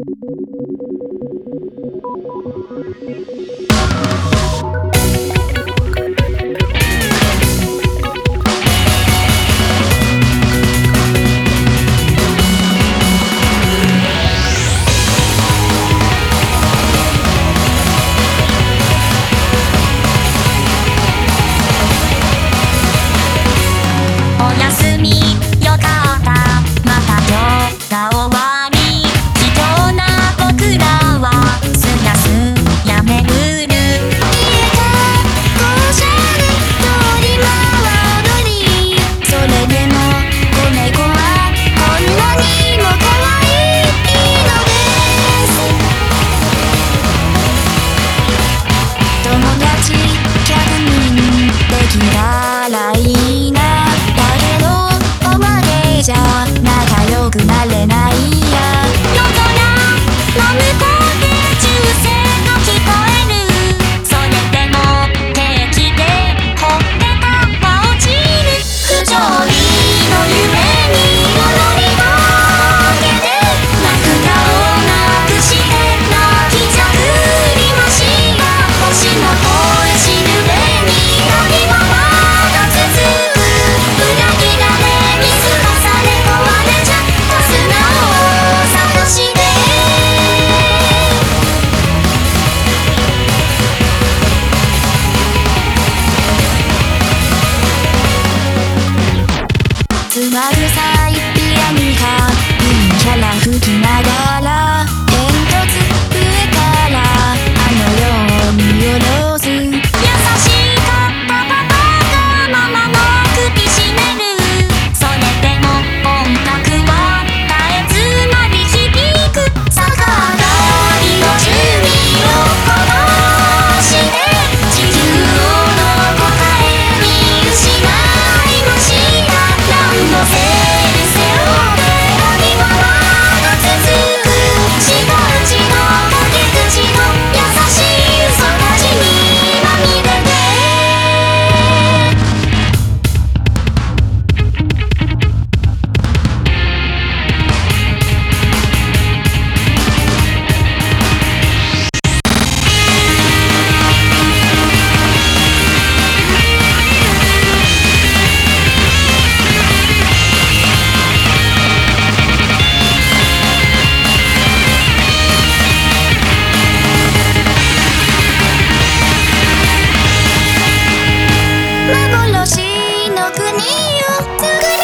おくなれない僕に